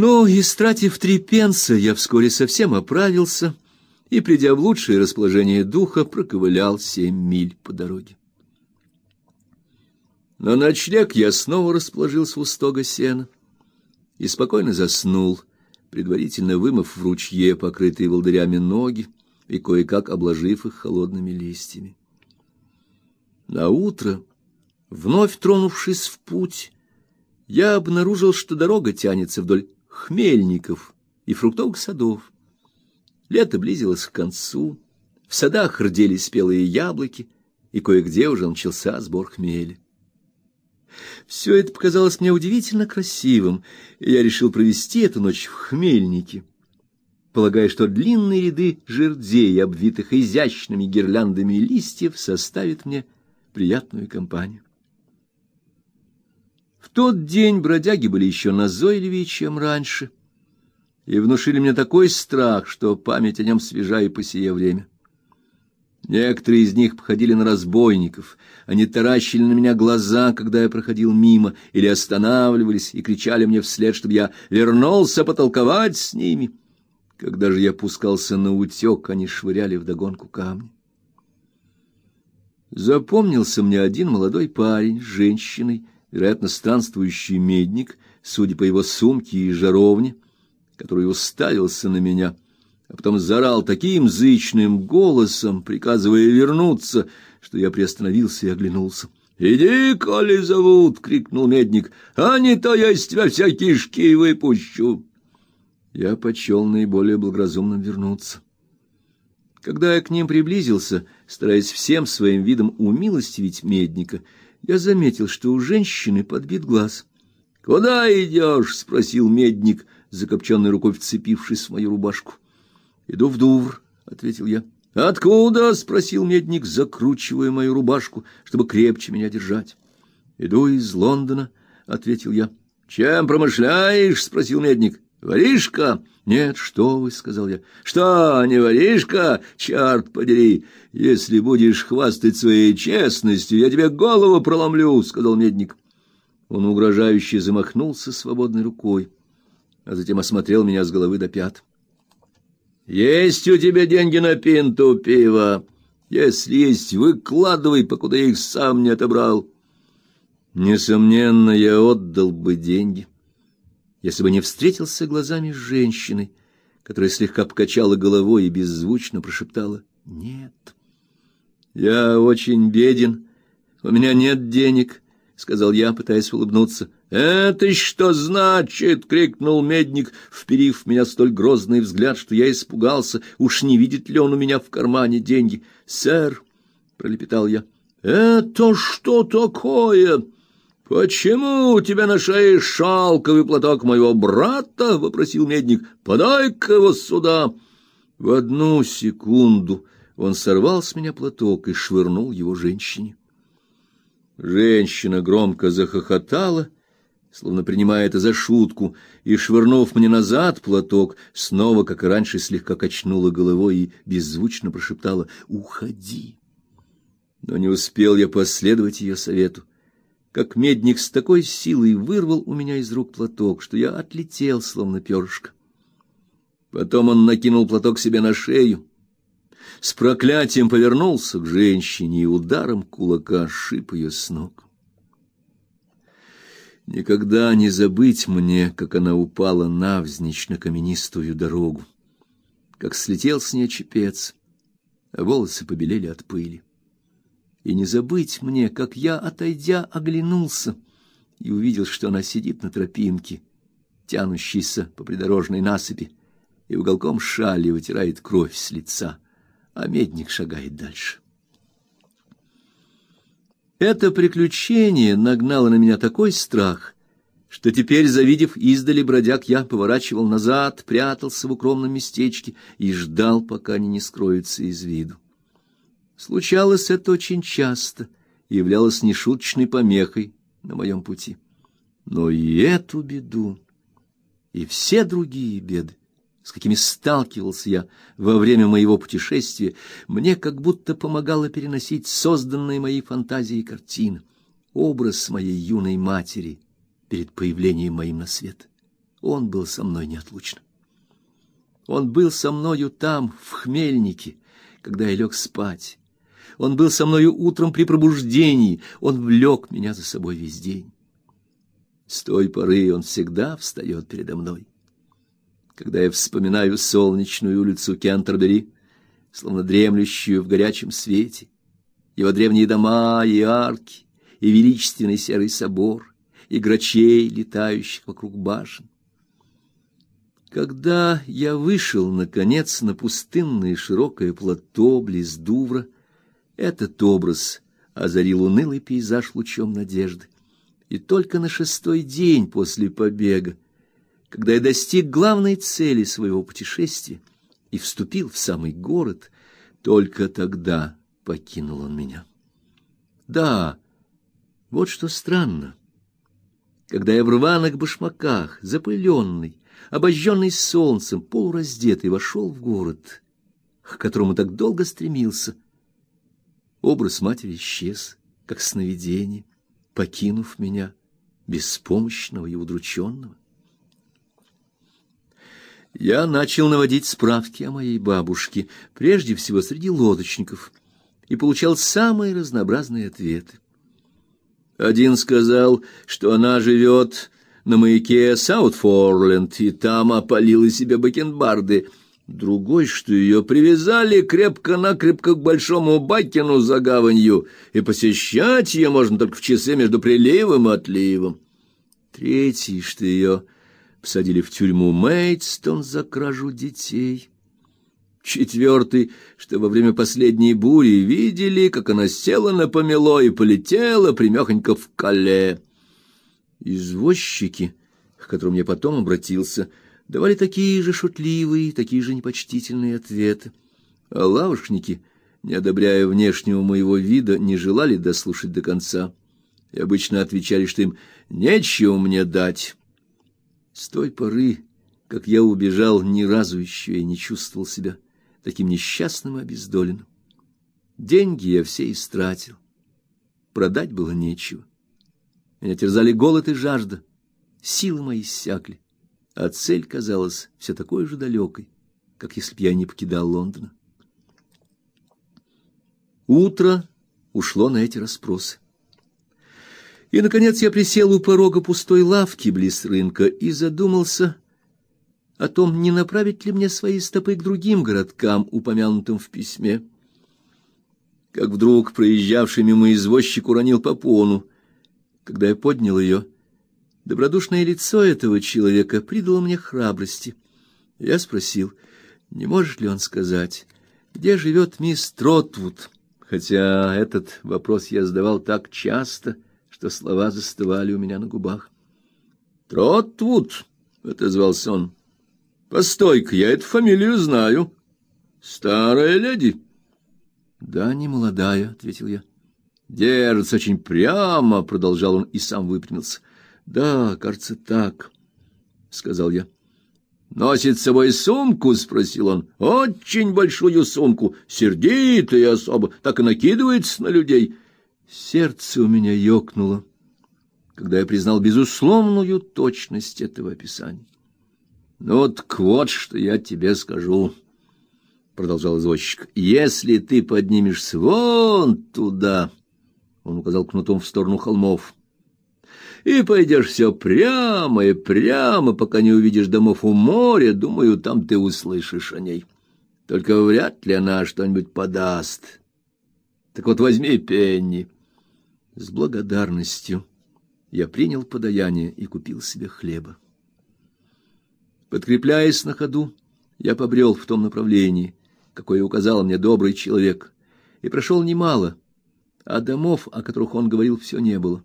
Но, истратив три пенса, я вскоре совсем оправился и, придя в лучшее расположение духа, проковылял семь миль по дороге. На ночлег я снова расположился у стога сена и спокойно заснул, предварительно вымыв в ручье покрытые волдырями ноги и кое-как обложив их холодными листьями. На утро, вновь тронувшись в путь, я обнаружил, что дорога тянется вдоль хмельников и фруктовых садов. Лето близилось к концу, в садах рдели спелые яблоки, и кое-где уже начался сбор хмеля. Все это показалось мне удивительно красивым, и я решил провести эту ночь в хмельнике, полагая, что длинные ряды жердей, обвитых изящными гирляндами листьев, составят мне приятную компанию. В тот день бродяги были еще назойливее, чем раньше, и внушили мне такой страх, что память о нем свежа и по сие время. Некоторые из них походили на разбойников. Они таращили на меня глаза, когда я проходил мимо, или останавливались и кричали мне вслед, чтобы я вернулся потолковать с ними. Когда же я пускался на утек, они швыряли вдогонку камни. Запомнился мне один молодой парень с женщиной, вероятно, странствующий медник, судя по его сумке и жаровне, который уставился на меня, а потом зарал таким зычным голосом, приказывая вернуться, что я приостановился и оглянулся. «Иди, коли зовут!» — крикнул медник. «А не то я из тебя вся кишки выпущу!» Я почел наиболее благоразумным вернуться. Когда я к ним приблизился, стараясь всем своим видом умилостивить медника, я заметил, что у женщины подбит глаз. «Куда идешь?» — спросил медник, закопченной рукой вцепившись в мою рубашку. «Иду в Дувр», — ответил я. «Откуда?» — спросил медник, закручивая мою рубашку, чтобы крепче меня держать. «Иду из Лондона», — ответил я. «Чем промышляешь?» — спросил медник. «Воришка?» «Нет, что вы», — сказал я. «Что, не воришка? Черт подери! Если будешь хвастать своей честностью, я тебе голову проломлю», — сказал медник. Он угрожающе замахнулся свободной рукой, а затем осмотрел меня с головы до пят. «Есть у тебя деньги на пинту пива? Если есть, выкладывай, покуда я их сам не отобрал». Несомненно, я отдал бы деньги если бы не встретился глазами с женщиной, которая слегка покачала головой и беззвучно прошептала «Нет». «Я очень беден, у меня нет денег», — сказал я, пытаясь улыбнуться. «Это что значит?» — крикнул медник, вперив в меня столь грозный взгляд, что я испугался, уж не видит ли он у меня в кармане деньги. «Сэр», — пролепетал я, — «это что такое?» «Почему у тебя на шее шалковый платок моего брата?» — вопросил медник. «Подай-ка его сюда!» В одну секунду он сорвал с меня платок и швырнул его женщине. Женщина громко захохотала, словно принимая это за шутку, и, швырнув мне назад платок, снова, как и раньше, слегка качнула головой и беззвучно прошептала «Уходи!». Но не успел я последовать ее совету как медник с такой силой вырвал у меня из рук платок, что я отлетел, словно перышко. Потом он накинул платок себе на шею, с проклятием повернулся к женщине и ударом кулака шип ее с ног. Никогда не забыть мне, как она упала навзничь на каменистую дорогу, как слетел с нее чепец, а волосы побелели от пыли. И не забыть мне, как я, отойдя, оглянулся и увидел, что она сидит на тропинке, тянущейся по придорожной насыпи, и уголком шали вытирает кровь с лица, а медник шагает дальше. Это приключение нагнало на меня такой страх, что теперь, завидев издали бродяг, я поворачивал назад, прятался в укромном местечке и ждал, пока они не скроются из виду. Случалось это очень часто и являлось нешуточной помехой на моем пути. Но и эту беду, и все другие беды, с какими сталкивался я во время моего путешествия, мне как будто помогало переносить созданные моей фантазией картины, образ моей юной матери перед появлением моим на свет. Он был со мной неотлучно. Он был со мною там, в Хмельнике, когда я лег спать. Он был со мною утром при пробуждении, он влек меня за собой весь день. С той поры он всегда встает передо мной. Когда я вспоминаю солнечную улицу Кентербери, словно дремлющую в горячем свете, его древние дома и арки, и величественный серый собор, и грачей, летающих вокруг башен. Когда я вышел, наконец, на пустынное широкое плато близ Дувра, этот образ озарил унылый пейзаж лучом надежды. И только на шестой день после побега, когда я достиг главной цели своего путешествия и вступил в самый город, только тогда покинул он меня. Да, вот что странно. Когда я в рваных башмаках, запыленный, обожженный солнцем, полураздетый, вошел в город, к которому так долго стремился, образ матери исчез, как сновидение, покинув меня, беспомощного и удрученного. Я начал наводить справки о моей бабушке, прежде всего среди лодочников, и получал самые разнообразные ответы. Один сказал, что она живет на маяке Саутфорленд, и там опалила себе бакенбарды. Другой, что ее привязали крепко-накрепко к большому бакену за гаванью, и посещать ее можно только в часы между приливом и отливом. Третий, что ее посадили в тюрьму Мейдстон за кражу детей. Четвертый, что во время последней бури видели, как она села на помело и полетела примехонько в Кале. Извозчики, к которым я потом обратился, давали такие же шутливые, такие же непочтительные ответы. А лавочники, не одобряя внешнего моего вида, не желали дослушать до конца и обычно отвечали, что им нечего мне дать. С той поры, как я убежал, ни разу еще я не чувствовал себя таким несчастным и обездоленным. Деньги я все истратил. Продать было нечего. Меня терзали голод и жажда. Силы мои иссякли, а цель казалась все такой же далекой, как если б я не покидал Лондона. Утро ушло на эти расспросы. И наконец я присел у порога пустой лавки близ рынка и задумался о том, не направить ли мне свои стопы к другим городкам, упомянутым в письме. Как вдруг проезжавший мимо извозчик уронил попону. Когда я поднял ее, добродушное лицо этого человека придало мне храбрости. Я спросил, не может ли он сказать, где живет мисс Тротвуд, хотя этот вопрос я задавал так часто, что слова застывали у меня на губах. Тротвуд, отозвался он. Постой-ка, я эту фамилию знаю. Старая леди. Да, не молодая, ответил я. Держится очень прямо, продолжал он и сам выпрямился. Да, кажется, так, сказал я. Носит с собой сумку, спросил он. Очень большую сумку, сердитая особо, так и накидывается на людей. Сердце у меня ёкнуло, когда я признал безусловную точность этого описания. Ну вот вот что я тебе скажу, продолжал извозчик. Если ты поднимешься вон туда, он указал кнутом в сторону холмов. И пойдешь все прямо и прямо, пока не увидишь домов у моря, думаю, там ты услышишь о ней. Только вряд ли она что-нибудь подаст. Так вот возьми пенни. С благодарностью я принял подаяние и купил себе хлеба. Подкрепляясь на ходу, я побрел в том направлении, какое указал мне добрый человек, и прошел немало, а домов, о которых он говорил, все не было.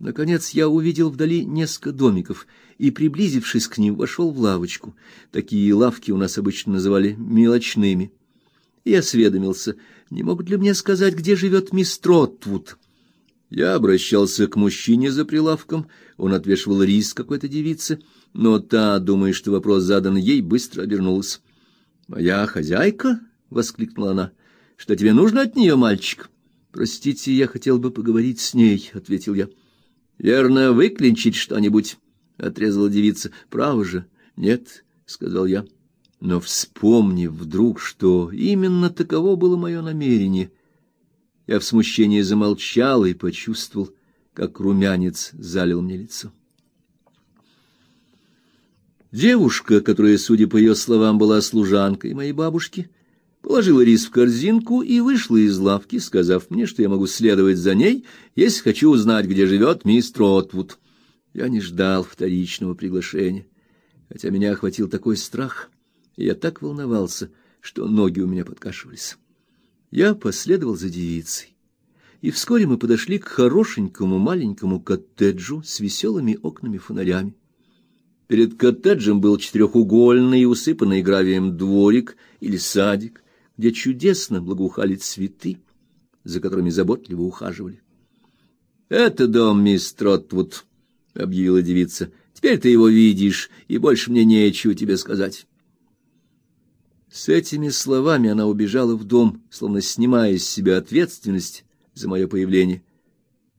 Наконец я увидел вдали несколько домиков и, приблизившись к ним, вошел в лавочку. Такие лавки у нас обычно называли мелочными. И осведомился, не могут ли мне сказать, где живет мисс Тротвуд. Я обращался к мужчине за прилавком, он отвешивал рис какой-то девице, но та, думая, что вопрос задан ей, быстро обернулась. "Моя хозяйка?" воскликнула она. "Что тебе нужно от нее, мальчик?" "Простите, я хотел бы поговорить с ней", ответил я. "Верно, выклинчить что-нибудь?" отрезала девица. Право же, нет, сказал я. Но вспомнив вдруг, что именно таково было мое намерение, я в смущении замолчал и почувствовал, как румянец залил мне лицо. Девушка, которая, судя по ее словам, была служанкой моей бабушки, положила рис в корзинку и вышла из лавки, сказав мне, что я могу следовать за ней, если хочу узнать, где живет мисс Тротвуд. Я не ждал вторичного приглашения, хотя меня охватил такой страх, и я так волновался, что ноги у меня подкашивались. Я последовал за девицей, и вскоре мы подошли к хорошенькому маленькому коттеджу с веселыми окнами-фонарями. Перед коттеджем был четырехугольный, усыпанный гравием дворик или садик, где чудесно благоухали цветы, за которыми заботливо ухаживали. Это дом мисс Тротвуд, объявила девица. Теперь ты его видишь, и больше мне нечего тебе сказать. С этими словами она убежала в дом, словно снимая с себя ответственность за мое появление.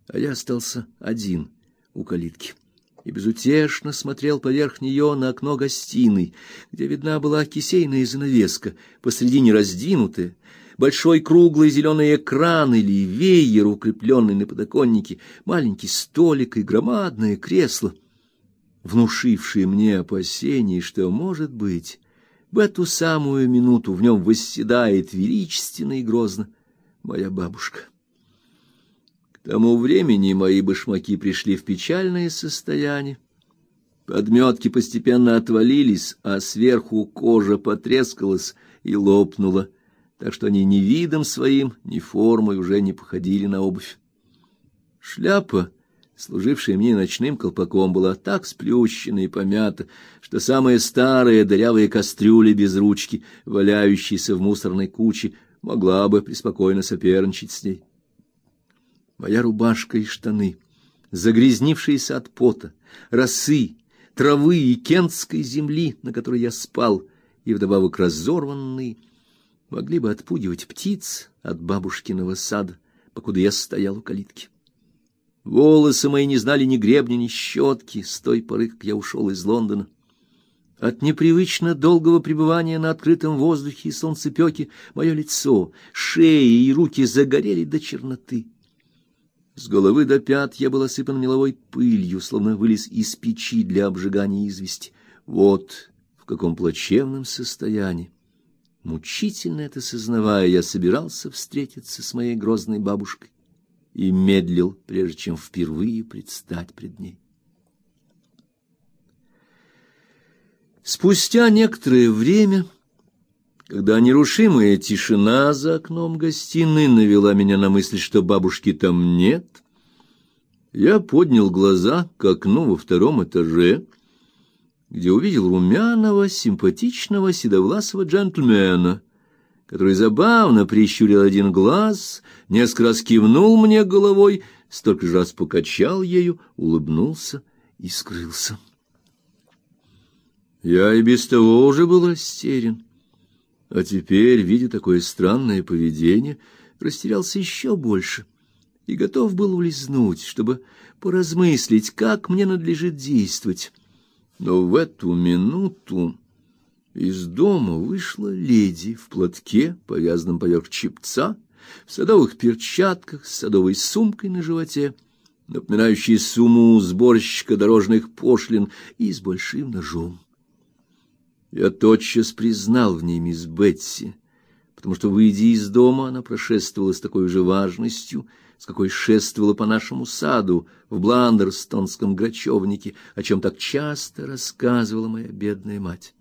А я остался один у калитки и безутешно смотрел поверх нее на окно гостиной, где видна была кисейная занавеска, посредине раздвинутая, большой круглый зеленый экран или веер, укрепленный на подоконнике, маленький столик и громадное кресло, внушившие мне опасения, что, может быть, в эту самую минуту в нем восседает величественно и грозно моя бабушка. Тому времени мои башмаки пришли в печальное состояние. Подметки постепенно отвалились, а сверху кожа потрескалась и лопнула, так что они ни видом своим, ни формой уже не походили на обувь. Шляпа, служившая мне ночным колпаком, была так сплющена и помята, что самая старая дырявая кастрюля без ручки, валяющаяся в мусорной куче, могла бы преспокойно соперничать с ней моя рубашка и штаны, загрязнившиеся от пота, росы, травы и кентской земли, на которой я спал, и вдобавок разорванные, могли бы отпугивать птиц от бабушкиного сада, покуда я стоял у калитки. Волосы мои не знали ни гребня, ни щетки с той поры, как я ушел из Лондона. От непривычно долгого пребывания на открытом воздухе и солнцепеки мое лицо, шея и руки загорели до черноты. С головы до пят я был осыпан меловой пылью, словно вылез из печи для обжигания извести. Вот в каком плачевном состоянии. Мучительно это сознавая, я собирался встретиться с моей грозной бабушкой и медлил, прежде чем впервые предстать пред ней. Спустя некоторое время когда нерушимая тишина за окном гостиной навела меня на мысль, что бабушки там нет, я поднял глаза к окну во втором этаже, где увидел румяного, симпатичного, седовласого джентльмена, который забавно прищурил один глаз, несколько раз кивнул мне головой, столько же раз покачал ею, улыбнулся и скрылся. Я и без того уже был растерян. А теперь, видя такое странное поведение, растерялся еще больше и готов был улизнуть, чтобы поразмыслить, как мне надлежит действовать. Но в эту минуту из дома вышла леди в платке, повязанном поверх чепца, в садовых перчатках, с садовой сумкой на животе, напоминающей сумму сборщика дорожных пошлин и с большим ножом. Я тотчас признал в ней мисс Бетси, потому что, выйдя из дома, она прошествовала с такой же важностью, с какой шествовала по нашему саду в Бландерстонском грачевнике, о чем так часто рассказывала моя бедная мать.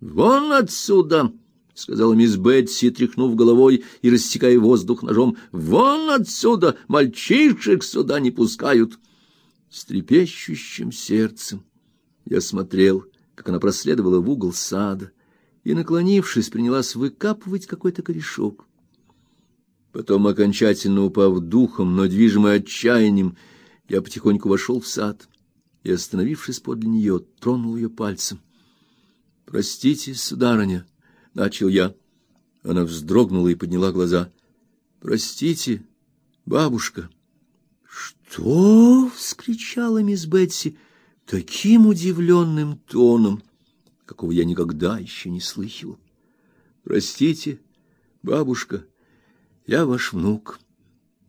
«Вон отсюда!» — сказала мисс Бетси, тряхнув головой и рассекая воздух ножом. «Вон отсюда! Мальчишек сюда не пускают!» С трепещущим сердцем я смотрел как она проследовала в угол сада и, наклонившись, принялась выкапывать какой-то корешок. Потом, окончательно упав духом, но движимый отчаянием, я потихоньку вошел в сад и, остановившись подле нее, тронул ее пальцем. "Простите, сударыня", начал я. Она вздрогнула и подняла глаза. "Простите, бабушка". "Что?" вскричала мисс Бетси таким удивленным тоном, какого я никогда еще не слыхал. Простите, бабушка, я ваш внук.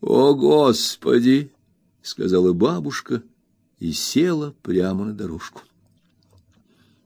О, господи, сказала бабушка и села прямо на дорожку.